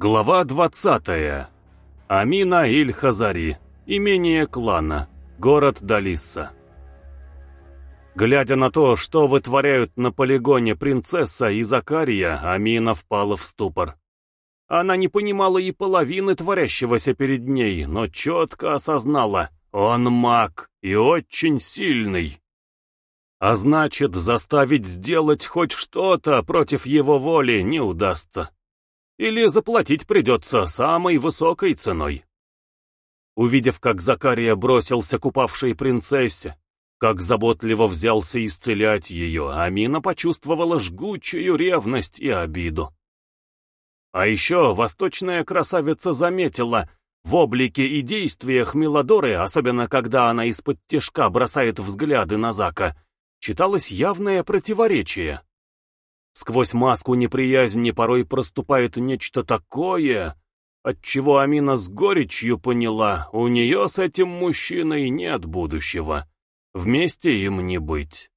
Глава 20. Амина Иль-Хазари. Имение клана. Город Далисса. Глядя на то, что вытворяют на полигоне принцесса и Закария, Амина впала в ступор. Она не понимала и половины творящегося перед ней, но четко осознала, он маг и очень сильный. А значит, заставить сделать хоть что-то против его воли не удастся. Или заплатить придется самой высокой ценой. Увидев, как Закария бросился к упавшей принцессе, как заботливо взялся исцелять ее, Амина почувствовала жгучую ревность и обиду. А еще восточная красавица заметила, в облике и действиях Милодоры, особенно когда она из-под тяжка бросает взгляды на Зака, читалось явное противоречие. Сквозь маску неприязни порой проступает нечто такое, отчего Амина с горечью поняла, у нее с этим мужчиной нет будущего. Вместе им не быть.